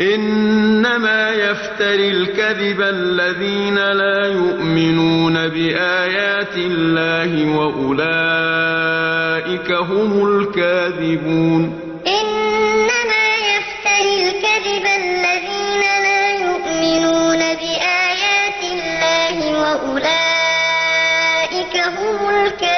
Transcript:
إِنَّمَا يَفْتَرِي الْكَذِبَ الَّذِينَ لَا يُؤْمِنُونَ بِآيَاتِ اللَّهِ ۖ وَأُولَٰئِكَ هُمُ الْكَاذِبُونَ. إِنَّمَا يَفْتَرِي الْكَذِبَ الَّذِينَ لَا يُؤْمِنُونَ بِآيَاتِ اللَّهِ ۖ وَأُولَٰئِكَ هُمُ الْكَاذِبُونَ.